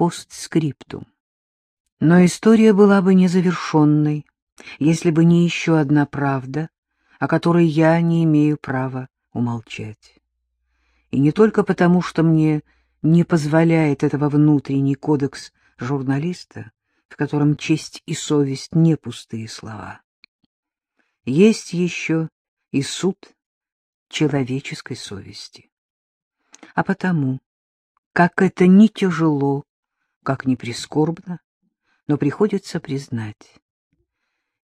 постскриптум. Но история была бы незавершенной, если бы не еще одна правда, о которой я не имею права умолчать. И не только потому, что мне не позволяет этого внутренний кодекс журналиста, в котором честь и совесть не пустые слова. Есть еще и суд человеческой совести. А потому, как это не тяжело, как не прискорбно, но приходится признать,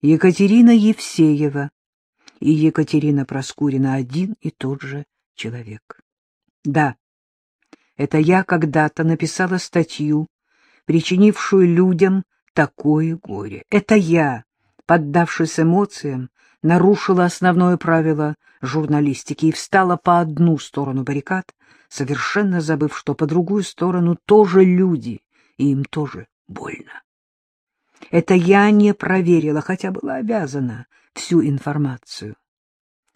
Екатерина Евсеева и Екатерина Проскурина один и тот же человек. Да, это я когда-то написала статью, причинившую людям такое горе. Это я, поддавшись эмоциям, нарушила основное правило журналистики и встала по одну сторону баррикад, совершенно забыв, что по другую сторону тоже люди, и им тоже больно. Это я не проверила, хотя была обязана всю информацию.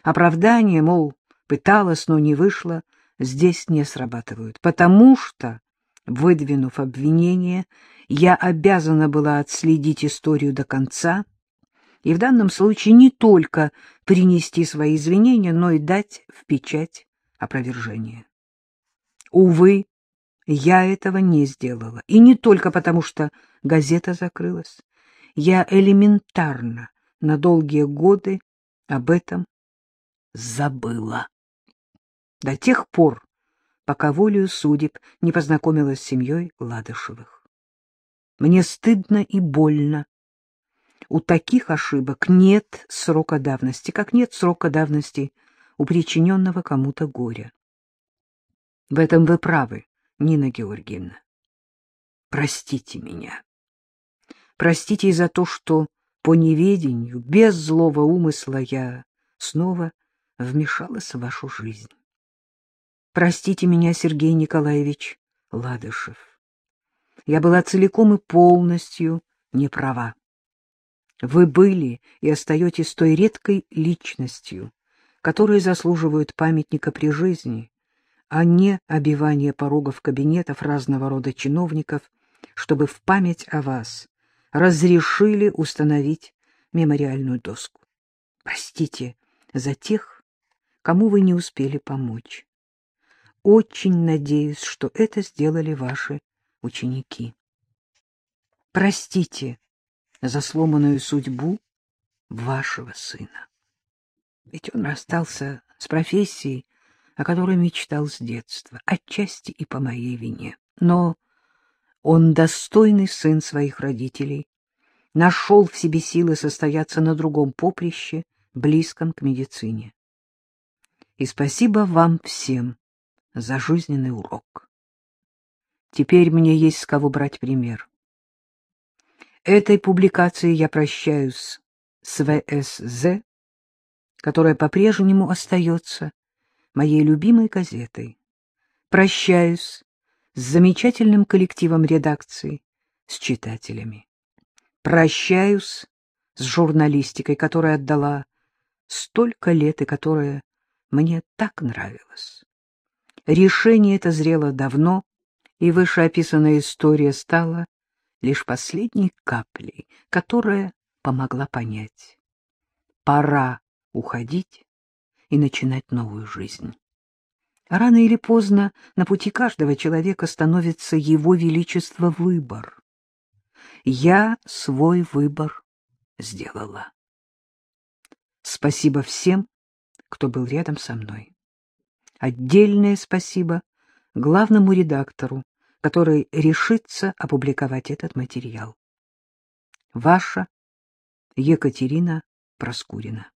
Оправдание, мол, пыталась, но не вышло, здесь не срабатывают, потому что, выдвинув обвинение, я обязана была отследить историю до конца и в данном случае не только принести свои извинения, но и дать в печать опровержение. Увы, я этого не сделала, и не только потому, что газета закрылась. Я элементарно на долгие годы об этом забыла. До тех пор, пока волею судеб не познакомилась с семьей Ладышевых. Мне стыдно и больно. У таких ошибок нет срока давности, как нет срока давности у причиненного кому-то горя. В этом вы правы, Нина Георгиевна. Простите меня. Простите и за то, что по неведению, без злого умысла я снова вмешалась в вашу жизнь. Простите меня, Сергей Николаевич Ладышев. Я была целиком и полностью не права. Вы были и остаетесь той редкой личностью, которые заслуживают памятника при жизни, а не обивания порогов кабинетов разного рода чиновников, чтобы в память о вас разрешили установить мемориальную доску. Простите за тех, кому вы не успели помочь. Очень надеюсь, что это сделали ваши ученики. Простите за сломанную судьбу вашего сына. Ведь он расстался с профессией, о которой мечтал с детства, отчасти и по моей вине. Но он достойный сын своих родителей, нашел в себе силы состояться на другом поприще, близком к медицине. И спасибо вам всем за жизненный урок. Теперь мне есть с кого брать пример. Этой публикацией я прощаюсь с ВСЗ, которая по-прежнему остается моей любимой газетой. Прощаюсь с замечательным коллективом редакции, с читателями. Прощаюсь с журналистикой, которая отдала столько лет и которая мне так нравилась. Решение это зрело давно, и вышеописанная история стала лишь последней каплей, которая помогла понять. Пора уходить и начинать новую жизнь. Рано или поздно на пути каждого человека становится его величество выбор. Я свой выбор сделала. Спасибо всем, кто был рядом со мной. Отдельное спасибо главному редактору, который решится опубликовать этот материал. Ваша Екатерина Проскурина